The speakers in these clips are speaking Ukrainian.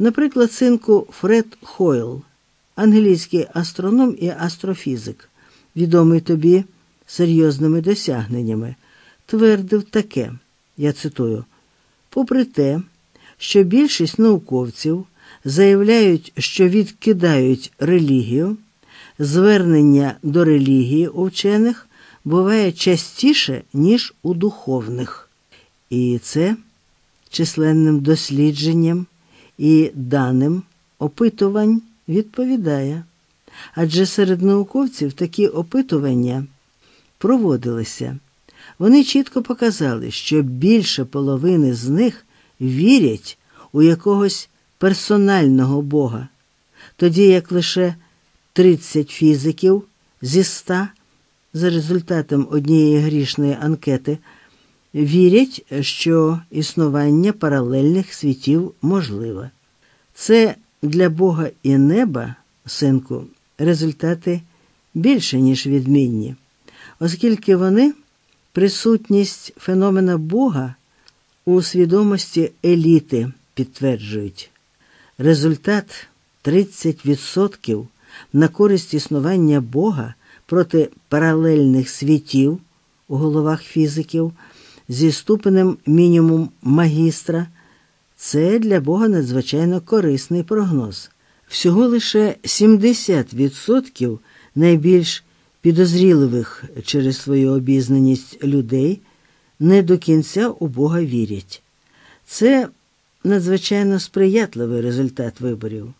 Наприклад, синку Фред Хойл, англійський астроном і астрофізик, відомий тобі серйозними досягненнями, твердив таке, я цитую, попри те, що більшість науковців заявляють, що відкидають релігію, звернення до релігії у вчених буває частіше, ніж у духовних. І це численним дослідженням і даним опитувань відповідає. Адже серед науковців такі опитування проводилися. Вони чітко показали, що більше половини з них вірять у якогось персонального Бога, тоді як лише 30 фізиків зі 100 за результатом однієї грішної анкети вірять, що існування паралельних світів можливе. Це для Бога і неба, синку, результати більше, ніж відмінні, оскільки вони присутність феномена Бога у свідомості еліти підтверджують. Результат 30% на користь існування Бога проти паралельних світів у головах фізиків зі ступенем мінімум магістра. Це для Бога надзвичайно корисний прогноз. Всього лише 70% найбільш підозріливих через свою обізнаність людей не до кінця у Бога вірять. Це надзвичайно сприятливий результат виборів.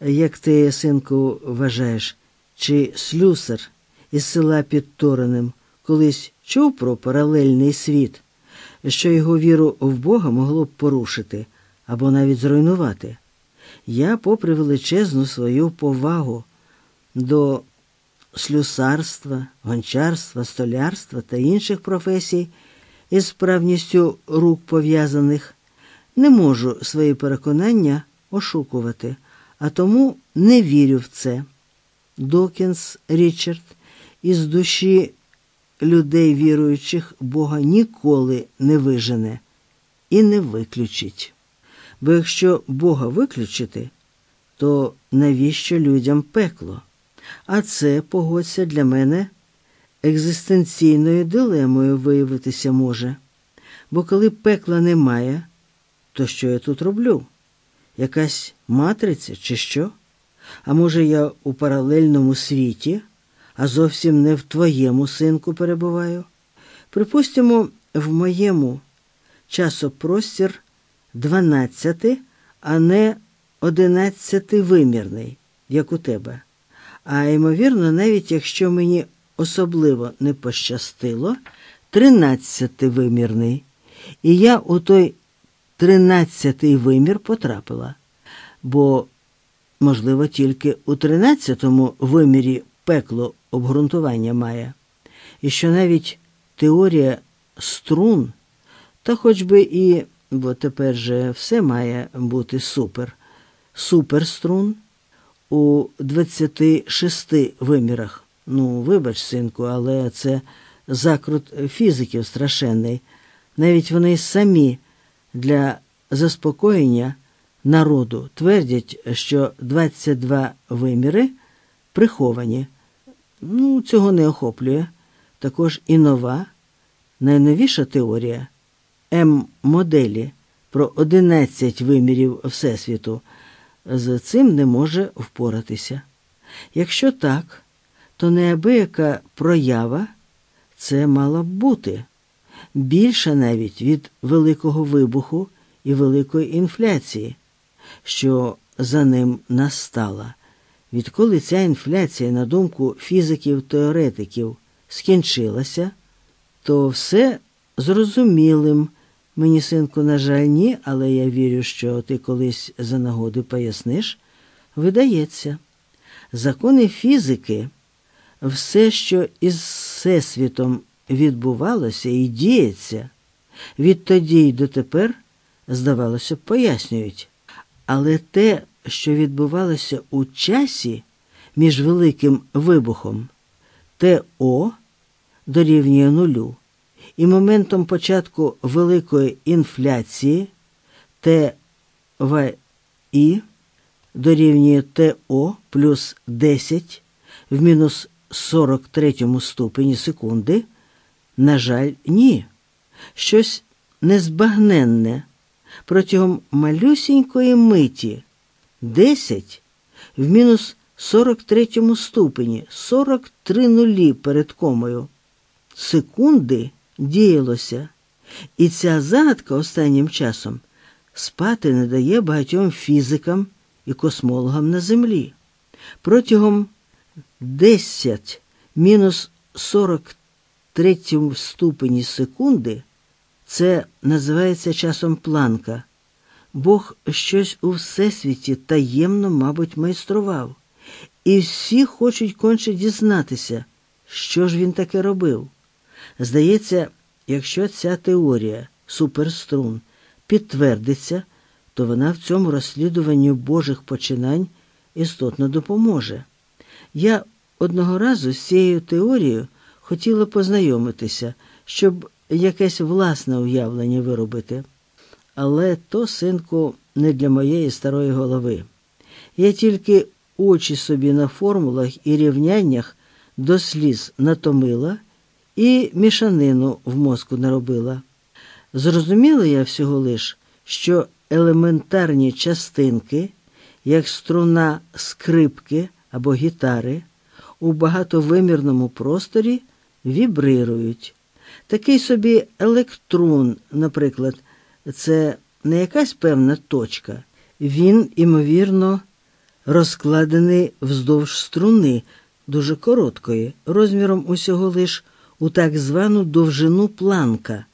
Як ти, синку, вважаєш, чи слюсар із села під Торонем колись чув про паралельний світ, що його віру в Бога могло б порушити або навіть зруйнувати? Я, попри величезну свою повагу до слюсарства, гончарства, столярства та інших професій із справністю рук пов'язаних, не можу свої переконання ошукувати, а тому не вірю в це. Докінс Річард із душі людей віруючих Бога ніколи не вижене і не виключить. Бо якщо Бога виключити, то навіщо людям пекло? А це, погодься, для мене екзистенційною дилемою виявитися може. Бо коли пекла немає, то що я тут роблю? Якась матриця, чи що? А може, я у паралельному світі, а зовсім не в твоєму синку перебуваю? Припустимо, в моєму часопростір дванадцяти, а не одинадцятивимірний, як у тебе. А ймовірно, навіть якщо мені особливо не пощастило, тринадцятивимірний. І я у той тринадцятий вимір потрапила, бо, можливо, тільки у тринадцятому вимірі пекло обґрунтування має, і що навіть теорія струн, та хоч би і, бо тепер же все має бути супер, суперструн у 26 вимірах. Ну, вибач, синку, але це закрут фізиків страшенний. Навіть вони самі для заспокоєння народу твердять, що 22 виміри приховані. Ну, цього не охоплює. Також і нова, найновіша теорія М-моделі про 11 вимірів Всесвіту з цим не може впоратися. Якщо так, то неабияка проява це мала б бути більше навіть від великого вибуху і великої інфляції, що за ним настала. Відколи ця інфляція, на думку фізиків-теоретиків, скінчилася, то все зрозумілим. Мені, синку, на жаль, ні, але я вірю, що ти колись за нагоди поясниш, видається. Закони фізики, все, що із всесвітом відбувалося і діється, відтоді й дотепер, здавалося, пояснюють. Але те, що відбувалося у часі між великим вибухом, ТО дорівнює нулю, і моментом початку великої інфляції ТВ І дорівнює ТО плюс 10 в мінус 43 ступені секунди? На жаль, ні. Щось незбагненне протягом малюсінької миті 10 в мінус 43 ступені, 43 нулі перед комою. Секунди діялося, і ця загадка останнім часом спати не дає багатьом фізикам і космологам на Землі. Протягом 10 мінус 43 ступені секунди це називається часом планка. Бог щось у всесвіті таємно, мабуть, майстрував, і всі хочуть конче дізнатися, що ж він таке робив. Здається, якщо ця теорія суперструн підтвердиться, то вона в цьому розслідуванні Божих починань істотно допоможе. Я одного разу з цією теорією хотіла познайомитися, щоб якесь власне уявлення виробити. Але то, синку, не для моєї старої голови. Я тільки очі собі на формулах і рівняннях до сліз натомила і мішанину в мозку наробила. Зрозуміла я всього лиш, що елементарні частинки, як струна скрипки або гітари, у багатовимірному просторі вібрирують. Такий собі електрон, наприклад, це не якась певна точка. Він, імовірно, розкладений вздовж струни, дуже короткої, розміром усього лиш у так звану довжину планка,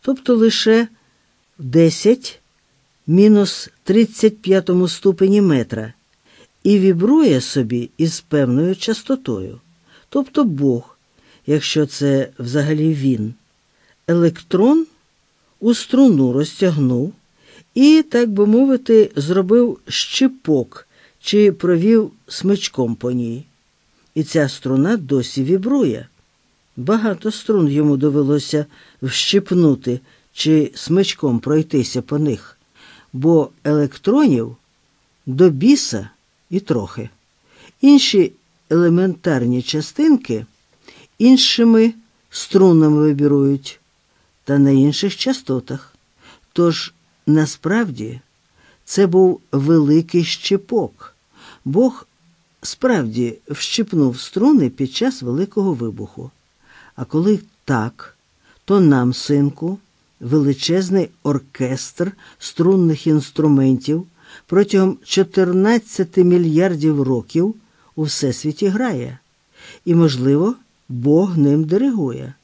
тобто лише 10 мінус 35 ступені метра, і вібрує собі із певною частотою, тобто Бог, якщо це взагалі він, електрон у струну розтягнув і, так би мовити, зробив щепок чи провів смичком по ній. І ця струна досі вібрує. Багато струн йому довелося вщипнути чи смичком пройтися по них, бо електронів до біса і трохи. Інші елементарні частинки іншими струнами вибірують та на інших частотах. Тож насправді це був великий щепок. Бог справді вщипнув струни під час Великого вибуху. А коли так, то нам, синку, величезний оркестр струнних інструментів протягом 14 мільярдів років у всесвіті грає, і, можливо, Бог ним диригує.